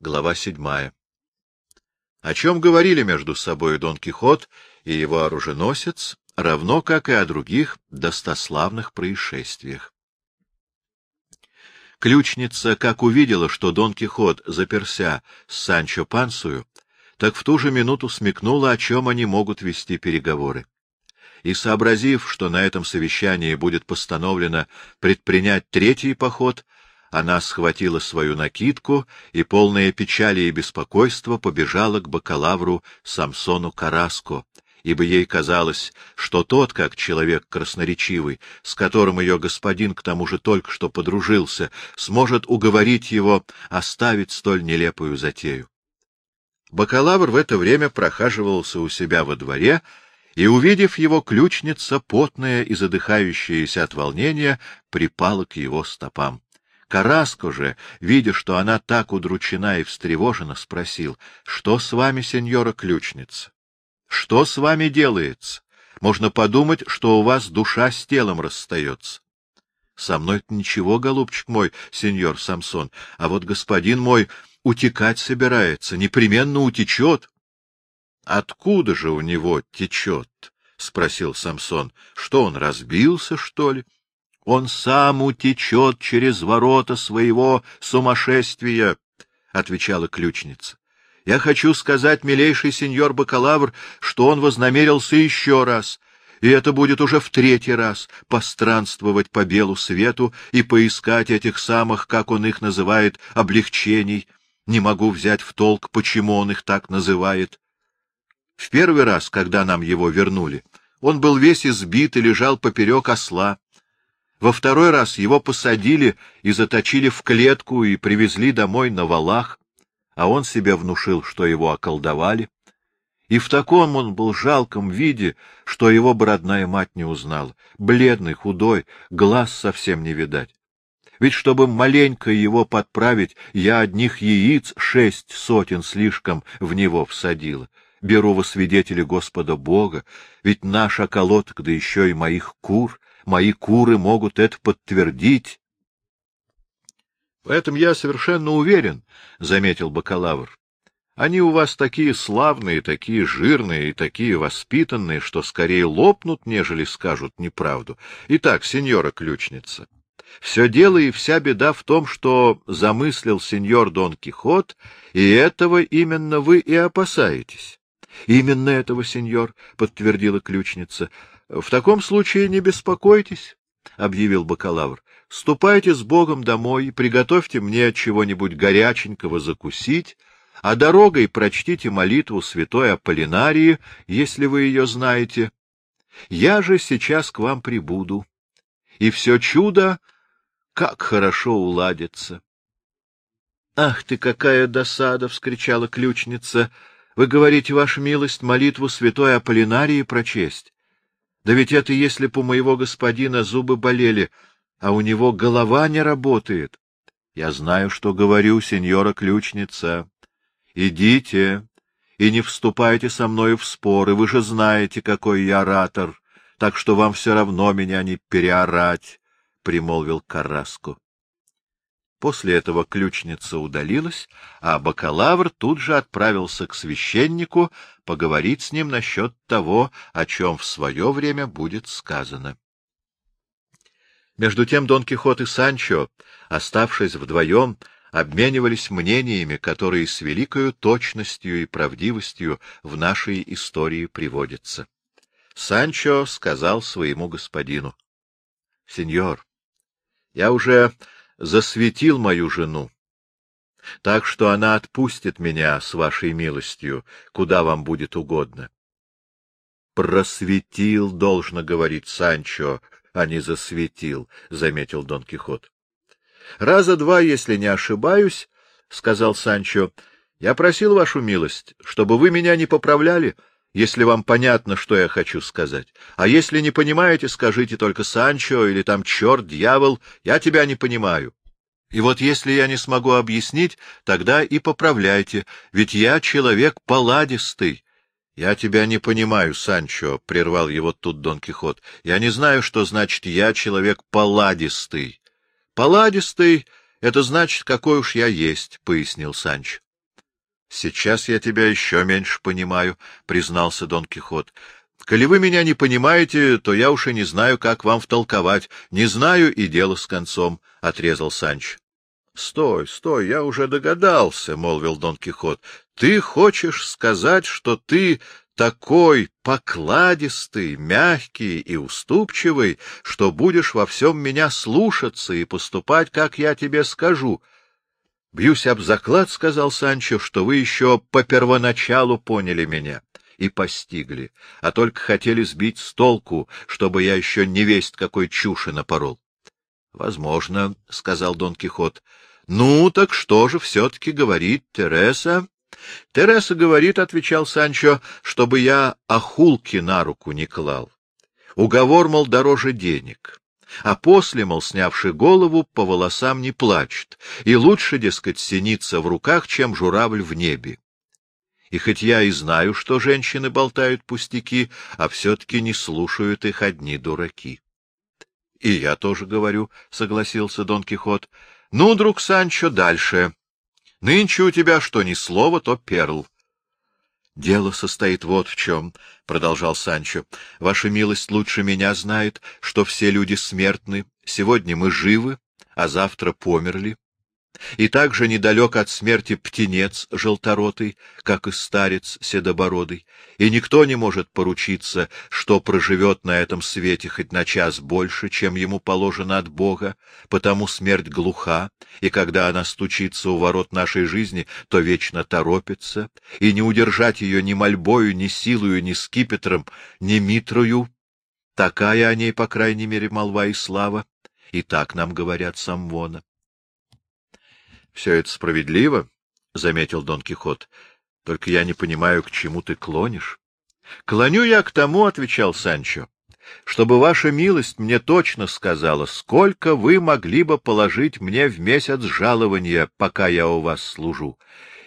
Глава седьмая. О чем говорили между собой Дон Кихот и его оруженосец, равно как и о других достославных происшествиях. Ключница, как увидела, что Дон Кихот заперся с Санчо Пансую, так в ту же минуту смекнула, о чем они могут вести переговоры. И, сообразив, что на этом совещании будет постановлено предпринять третий поход, она схватила свою накидку и, полная печали и беспокойства, побежала к бакалавру Самсону Караско, ибо ей казалось, что тот, как человек красноречивый, с которым ее господин к тому же только что подружился, сможет уговорить его оставить столь нелепую затею. Бакалавр в это время прохаживался у себя во дворе, и, увидев его, ключница, потная и задыхающаяся от волнения, припала к его стопам. Караско же, видя, что она так удручена и встревожена, спросил, — Что с вами, сеньора ключница? Что с вами делается? Можно подумать, что у вас душа с телом расстается. — Со мной ничего, голубчик мой, сеньор Самсон, а вот господин мой утекать собирается, непременно утечет. — Откуда же у него течет? — спросил Самсон. — Что, он разбился, что ли? — он сам утечет через ворота своего сумасшествия, — отвечала ключница. — Я хочу сказать, милейший сеньор бакалавр, что он вознамерился еще раз, и это будет уже в третий раз, постранствовать по белу свету и поискать этих самых, как он их называет, облегчений. Не могу взять в толк, почему он их так называет. В первый раз, когда нам его вернули, он был весь избит и лежал поперек осла. Во второй раз его посадили и заточили в клетку и привезли домой на валах, а он себе внушил, что его околдовали. И в таком он был жалком виде, что его бы родная мать не узнала. Бледный, худой, глаз совсем не видать. Ведь чтобы маленько его подправить, я одних яиц шесть сотен слишком в него всадила. Беру во свидетели Господа Бога, ведь наш околоток, да еще и моих кур, Мои куры могут это подтвердить. — В этом я совершенно уверен, — заметил бакалавр. — Они у вас такие славные, такие жирные и такие воспитанные, что скорее лопнут, нежели скажут неправду. Итак, сеньора ключница, все дело и вся беда в том, что замыслил сеньор Дон Кихот, и этого именно вы и опасаетесь. — Именно этого, сеньор, — подтвердила ключница. — В таком случае не беспокойтесь, — объявил бакалавр. — Ступайте с Богом домой, приготовьте мне чего-нибудь горяченького закусить, а дорогой прочтите молитву святой Аполлинарии, если вы ее знаете. Я же сейчас к вам прибуду, и все чудо как хорошо уладится. — Ах ты, какая досада! — вскричала ключница. — Вы говорите, ваша милость, молитву святой Аполлинарии прочесть. Да ведь это если б у моего господина зубы болели, а у него голова не работает. Я знаю, что говорю, сеньора ключница. Идите и не вступайте со мною в споры, вы же знаете, какой я оратор, так что вам все равно меня не переорать, — примолвил Караско. После этого ключница удалилась, а бакалавр тут же отправился к священнику поговорить с ним насчет того, о чем в свое время будет сказано. Между тем Дон Кихот и Санчо, оставшись вдвоем, обменивались мнениями, которые с великою точностью и правдивостью в нашей истории приводятся. Санчо сказал своему господину, — Сеньор, я уже засветил мою жену, так что она отпустит меня с вашей милостью, куда вам будет угодно. Просветил, должно говорить Санчо, а не засветил, — заметил Дон Кихот. — Раза два, если не ошибаюсь, — сказал Санчо, — я просил вашу милость, чтобы вы меня не поправляли, если вам понятно, что я хочу сказать. А если не понимаете, скажите только Санчо или там черт, дьявол, я тебя не понимаю. И вот если я не смогу объяснить, тогда и поправляйте, ведь я человек паладистый. — Я тебя не понимаю, Санчо, — прервал его тут Дон Кихот. — Я не знаю, что значит «я человек паладистый». — Паладистый — это значит, какой уж я есть, — пояснил Санчо. — Сейчас я тебя еще меньше понимаю, — признался Дон Кихот. — Коли вы меня не понимаете, то я уж и не знаю, как вам втолковать. Не знаю, и дело с концом, — отрезал Санч. — Стой, стой, я уже догадался, — молвил Дон Кихот. — Ты хочешь сказать, что ты такой покладистый, мягкий и уступчивый, что будешь во всем меня слушаться и поступать, как я тебе скажу. —— Бьюсь об заклад, — сказал Санчо, — что вы еще по первоначалу поняли меня и постигли, а только хотели сбить с толку, чтобы я еще не весть какой чуши напорол. — Возможно, — сказал Дон Кихот. — Ну, так что же все-таки говорит Тереса? — Тереса говорит, — отвечал Санчо, — чтобы я охулки на руку не клал. Уговор, мол, дороже денег а после, мол, снявши голову, по волосам не плачет, и лучше, дескать, синиться в руках, чем журавль в небе. И хоть я и знаю, что женщины болтают пустяки, а все-таки не слушают их одни дураки. — И я тоже говорю, — согласился Дон Кихот. — Ну, друг Санчо, дальше. Нынче у тебя что ни слово, то перл. Дело состоит вот в чем, — продолжал Санчо. — Ваша милость лучше меня знает, что все люди смертны. Сегодня мы живы, а завтра померли. И также недалек от смерти птенец желторотый, как и старец седобородый, и никто не может поручиться, что проживет на этом свете хоть на час больше, чем ему положено от Бога, потому смерть глуха, и когда она стучится у ворот нашей жизни, то вечно торопится, и не удержать ее ни мольбою, ни силою, ни скипетром, ни митрою. Такая о ней, по крайней мере, молва и слава, и так нам говорят самвона. Все это справедливо, — заметил Дон Кихот. — Только я не понимаю, к чему ты клонишь. — Клоню я к тому, — отвечал Санчо, — чтобы ваша милость мне точно сказала, сколько вы могли бы положить мне в месяц жалования, пока я у вас служу,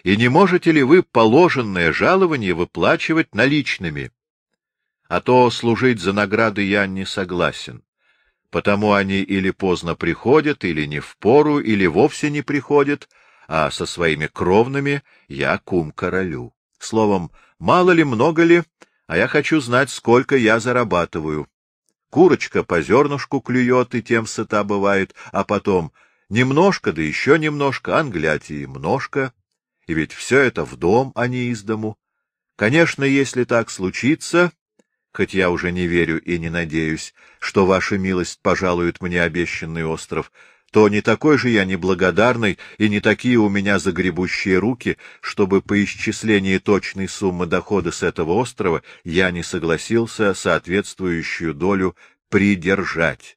и не можете ли вы положенное жалование выплачивать наличными? А то служить за награды я не согласен потому они или поздно приходят, или не в пору, или вовсе не приходят, а со своими кровными я кум королю. Словом, мало ли, много ли, а я хочу знать, сколько я зарабатываю. Курочка по зернышку клюет, и тем сыта бывает, а потом немножко, да еще немножко, англятии множко, и ведь все это в дом, а не из дому. Конечно, если так случится, хоть я уже не верю и не надеюсь, что ваша милость пожалует мне обещанный остров, то не такой же я неблагодарный и не такие у меня загребущие руки, чтобы по исчислении точной суммы дохода с этого острова я не согласился соответствующую долю придержать.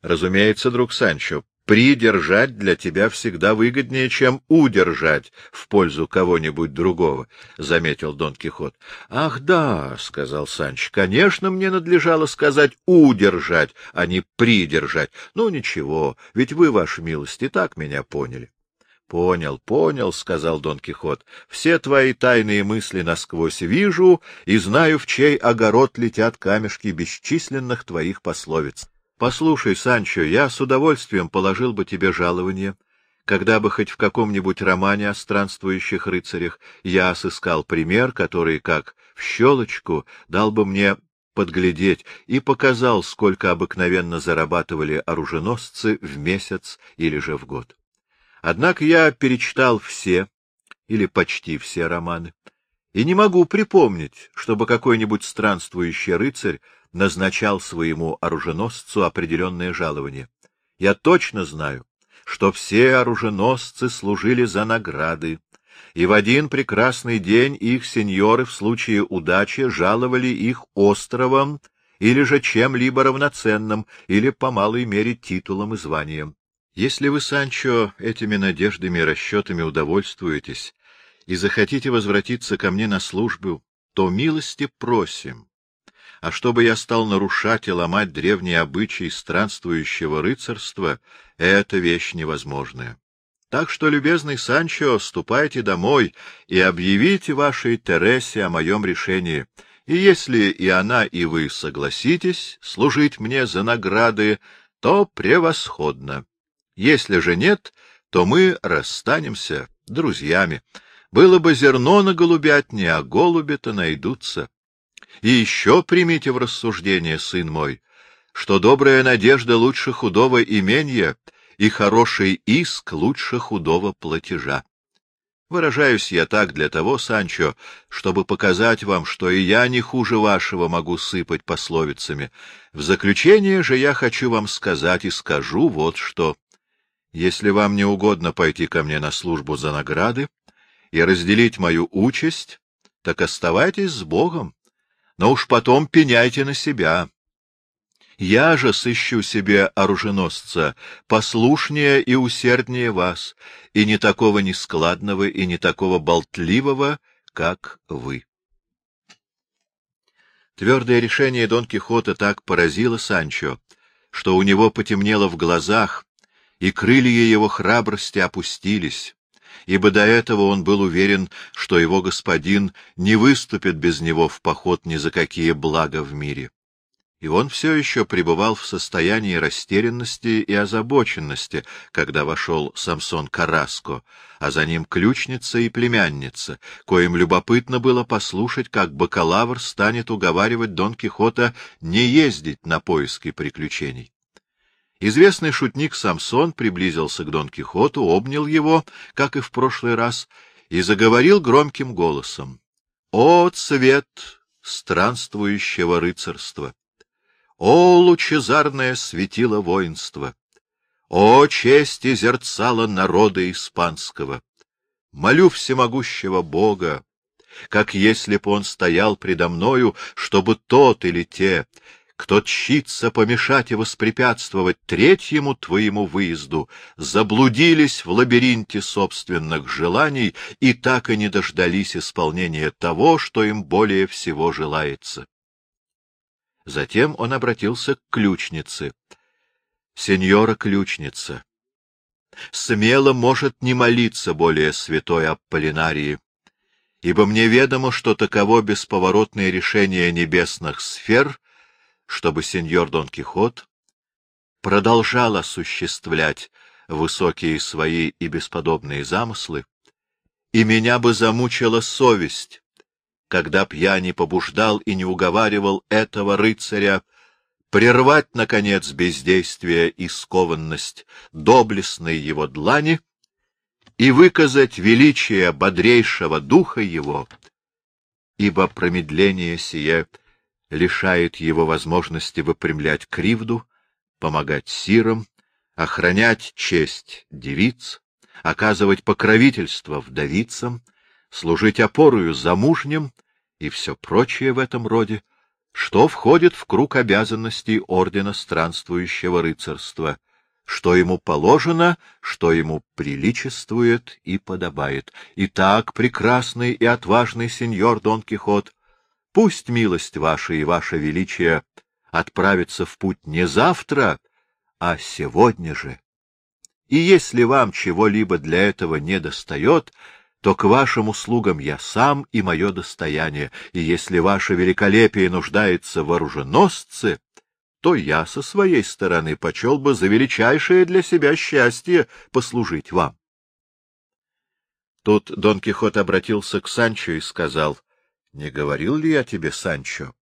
Разумеется, друг Санчо, Придержать для тебя всегда выгоднее, чем удержать в пользу кого-нибудь другого, — заметил Дон Кихот. — Ах, да, — сказал Санч, — конечно, мне надлежало сказать удержать, а не придержать. Ну, ничего, ведь вы, ваша милость, и так меня поняли. — Понял, понял, — сказал Дон Кихот. — Все твои тайные мысли насквозь вижу и знаю, в чей огород летят камешки бесчисленных твоих пословиц. Послушай, Санчо, я с удовольствием положил бы тебе жалование, когда бы хоть в каком-нибудь романе о странствующих рыцарях я сыскал пример, который, как в щелочку, дал бы мне подглядеть и показал, сколько обыкновенно зарабатывали оруженосцы в месяц или же в год. Однако я перечитал все, или почти все романы, и не могу припомнить, чтобы какой-нибудь странствующий рыцарь назначал своему оруженосцу определенное жалование. Я точно знаю, что все оруженосцы служили за награды, и в один прекрасный день их сеньоры в случае удачи жаловали их островом или же чем-либо равноценным, или по малой мере титулом и званием. Если вы, Санчо, этими надеждами и расчетами удовольствуетесь и захотите возвратиться ко мне на службу, то милости просим, а чтобы я стал нарушать и ломать древние обычаи странствующего рыцарства, это вещь невозможная. Так что, любезный Санчо, ступайте домой и объявите вашей Тересе о моем решении. И если и она, и вы согласитесь служить мне за награды, то превосходно. Если же нет, то мы расстанемся друзьями. Было бы зерно на голубятне, а голуби-то найдутся. И еще примите в рассуждение, сын мой, что добрая надежда лучше худого имения и хороший иск лучше худого платежа. Выражаюсь я так для того, Санчо, чтобы показать вам, что и я не хуже вашего могу сыпать пословицами. В заключение же я хочу вам сказать и скажу вот что. Если вам не угодно пойти ко мне на службу за награды и разделить мою участь, так оставайтесь с Богом, но уж потом пеняйте на себя. Я же сыщу себе оруженосца послушнее и усерднее вас, и не такого нескладного и не такого болтливого, как вы. Твердое решение Дон Кихота так поразило Санчо, что у него потемнело в глазах, и крылья его храбрости опустились, ибо до этого он был уверен, что его господин не выступит без него в поход ни за какие блага в мире и он все еще пребывал в состоянии растерянности и озабоченности, когда вошел Самсон Караско, а за ним ключница и племянница, коим любопытно было послушать, как бакалавр станет уговаривать Дон Кихота не ездить на поиски приключений. Известный шутник Самсон приблизился к Дон Кихоту, обнял его, как и в прошлый раз, и заговорил громким голосом. — О, цвет странствующего рыцарства! О, лучезарное светило воинства! О, честь и зерцало народа испанского! Молю всемогущего Бога, как если б он стоял предо мною, чтобы тот или те, кто тщится помешать и воспрепятствовать третьему твоему выезду, заблудились в лабиринте собственных желаний и так и не дождались исполнения того, что им более всего желается. Затем он обратился к ключнице. — Сеньора ключница, смело может не молиться более святой Аполлинарии, ибо мне ведомо, что таково бесповоротное решение небесных сфер, чтобы сеньор Дон Кихот продолжал осуществлять высокие свои и бесподобные замыслы, и меня бы замучила совесть, когда б я не побуждал и не уговаривал этого рыцаря прервать, наконец, бездействие и скованность доблестной его длани и выказать величие бодрейшего духа его, ибо промедление сие лишает его возможности выпрямлять кривду, помогать сирам, охранять честь девиц, оказывать покровительство вдовицам, служить опорою замужним и все прочее в этом роде, что входит в круг обязанностей ордена странствующего рыцарства, что ему положено, что ему приличествует и подобает. Итак, прекрасный и отважный сеньор Дон Кихот, пусть милость ваша и ваше величие отправится в путь не завтра, а сегодня же. И если вам чего-либо для этого не достает, то к вашим услугам я сам и мое достояние, и если ваше великолепие нуждается в оруженосце, то я со своей стороны почел бы за величайшее для себя счастье послужить вам. Тут Дон Кихот обратился к Санчо и сказал, — Не говорил ли я тебе, Санчо,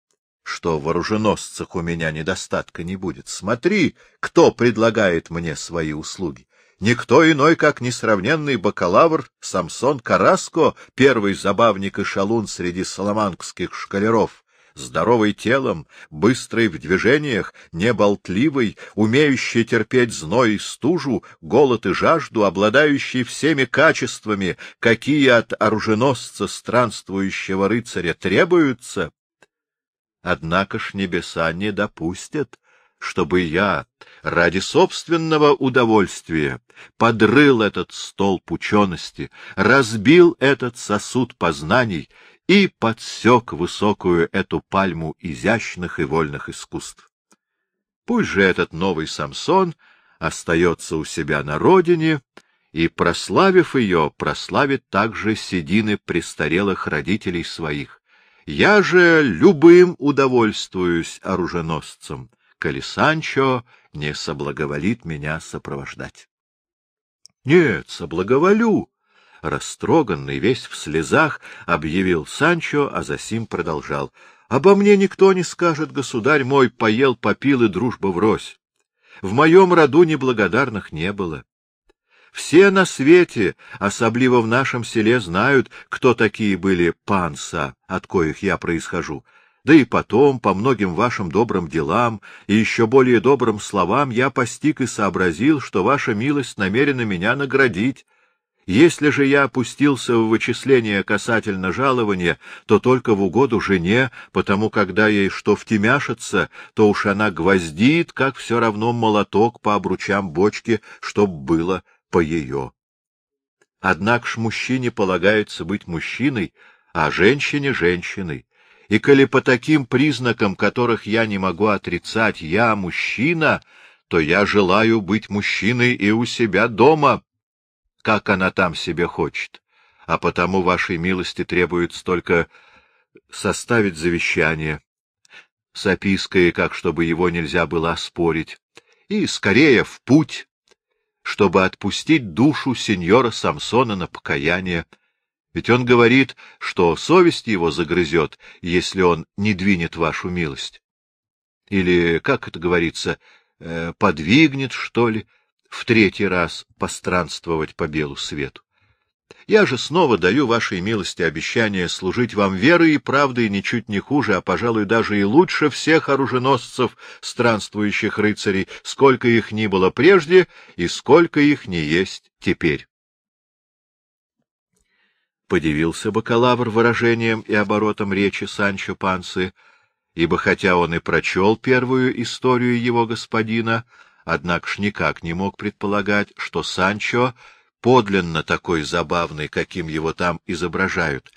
что в оруженосцах у меня недостатка не будет? Смотри, кто предлагает мне свои услуги никто иной, как несравненный бакалавр Самсон Караско, первый забавник и шалун среди соломанских шкалеров, здоровый телом, быстрый в движениях, неболтливый, умеющий терпеть зной и стужу, голод и жажду, обладающий всеми качествами, какие от оруженосца странствующего рыцаря требуются. Однако ж небеса не допустят, чтобы я ради собственного удовольствия подрыл этот столб учености, разбил этот сосуд познаний и подсек высокую эту пальму изящных и вольных искусств. Пусть же этот новый Самсон остается у себя на родине и, прославив ее, прославит также седины престарелых родителей своих. Я же любым удовольствуюсь оруженосцем, коли Санчо не соблаговолит меня сопровождать. Нет, соблаговолю. Растроганный, весь в слезах, объявил Санчо, а Засим продолжал. — Обо мне никто не скажет, государь мой, поел, попил и дружба врозь. В моем роду неблагодарных не было. Все на свете, особливо в нашем селе, знают, кто такие были панса, от коих я происхожу. Да и потом, по многим вашим добрым делам и еще более добрым словам, я постиг и сообразил, что ваша милость намерена меня наградить. Если же я опустился в вычисление касательно жалования, то только в угоду жене, потому когда ей что втемяшится, то уж она гвоздит, как все равно молоток по обручам бочки, чтоб было по ее. Однако ж мужчине полагается быть мужчиной, а женщине — женщиной. И коли по таким признакам, которых я не могу отрицать, я мужчина, то я желаю быть мужчиной и у себя дома, как она там себе хочет. А потому вашей милости требуется только составить завещание с опиской, как чтобы его нельзя было оспорить, и скорее в путь, чтобы отпустить душу сеньора Самсона на покаяние, ведь он говорит, что совесть его загрызет, если он не двинет вашу милость. Или, как это говорится, э, подвигнет, что ли, в третий раз постранствовать по белу свету. Я же снова даю вашей милости обещание служить вам верой и правдой ничуть не хуже, а, пожалуй, даже и лучше всех оруженосцев, странствующих рыцарей, сколько их ни было прежде и сколько их не есть теперь. Подивился бакалавр выражением и оборотом речи Санчо Пансы, ибо хотя он и прочел первую историю его господина, однако ж никак не мог предполагать, что Санчо подлинно такой забавный, каким его там изображают.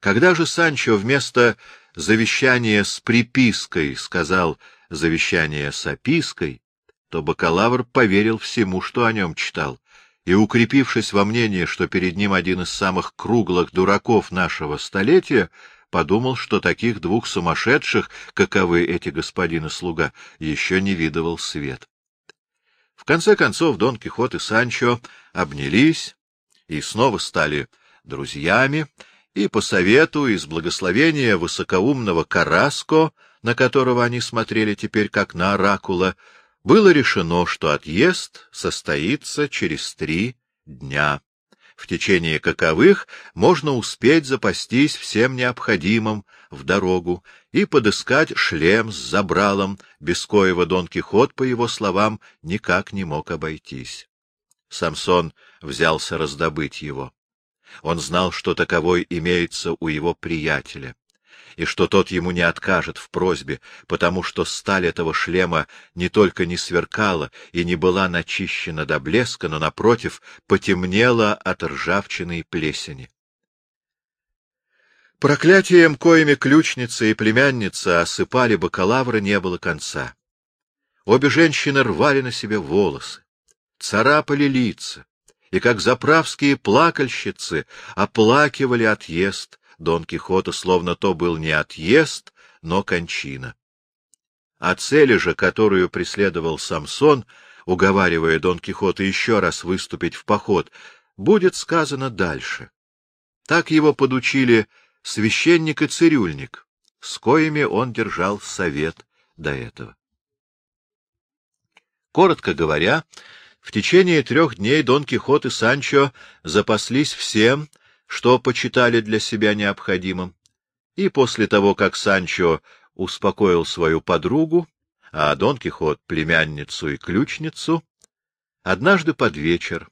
Когда же Санчо вместо завещания с припиской сказал завещание с опиской, то бакалавр поверил всему, что о нем читал, и, укрепившись во мнении, что перед ним один из самых круглых дураков нашего столетия, подумал, что таких двух сумасшедших, каковы эти господин и слуга, еще не видывал свет. В конце концов Дон Кихот и Санчо обнялись и снова стали друзьями, и по совету из благословения высокоумного Караско, на которого они смотрели теперь как на оракула, было решено, что отъезд состоится через три дня, в течение каковых можно успеть запастись всем необходимым в дорогу и подыскать шлем с забралом, без коего Дон Кихот, по его словам, никак не мог обойтись. Самсон взялся раздобыть его. Он знал, что таковой имеется у его приятеля и что тот ему не откажет в просьбе, потому что сталь этого шлема не только не сверкала и не была начищена до блеска, но, напротив, потемнела от ржавчины и плесени. Проклятием, коими ключница и племянница осыпали бакалавра, не было конца. Обе женщины рвали на себе волосы, царапали лица, и, как заправские плакальщицы, оплакивали отъезд Дон Кихота словно то был не отъезд, но кончина. О цели же, которую преследовал Самсон, уговаривая Дон Кихота еще раз выступить в поход, будет сказано дальше. Так его подучили священник и цирюльник, с коими он держал совет до этого. Коротко говоря, в течение трех дней Дон Кихот и Санчо запаслись всем, что почитали для себя необходимым, и после того, как Санчо успокоил свою подругу, а Дон Кихот — племянницу и ключницу, однажды под вечер,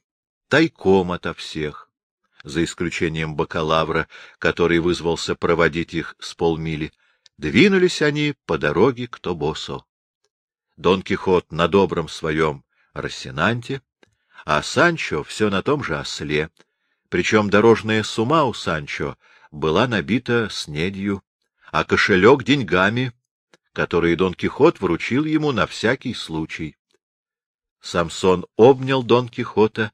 тайком ото всех, за исключением бакалавра, который вызвался проводить их с полмили, двинулись они по дороге к Тобосо. Дон Кихот на добром своем Рассенанте, а Санчо все на том же осле, причем дорожная сума у Санчо была набита снедью, а кошелек деньгами, которые Дон Кихот вручил ему на всякий случай. Самсон обнял Дон Кихота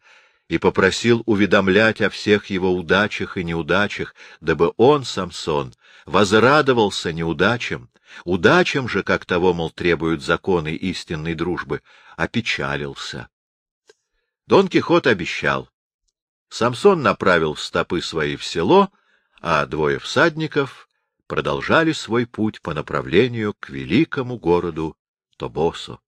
и попросил уведомлять о всех его удачах и неудачах, дабы он, Самсон, возрадовался неудачам, удачам же, как того, мол, требуют законы истинной дружбы, опечалился. Дон Кихот обещал, Самсон направил стопы свои в село, а двое всадников продолжали свой путь по направлению к великому городу Тобосо.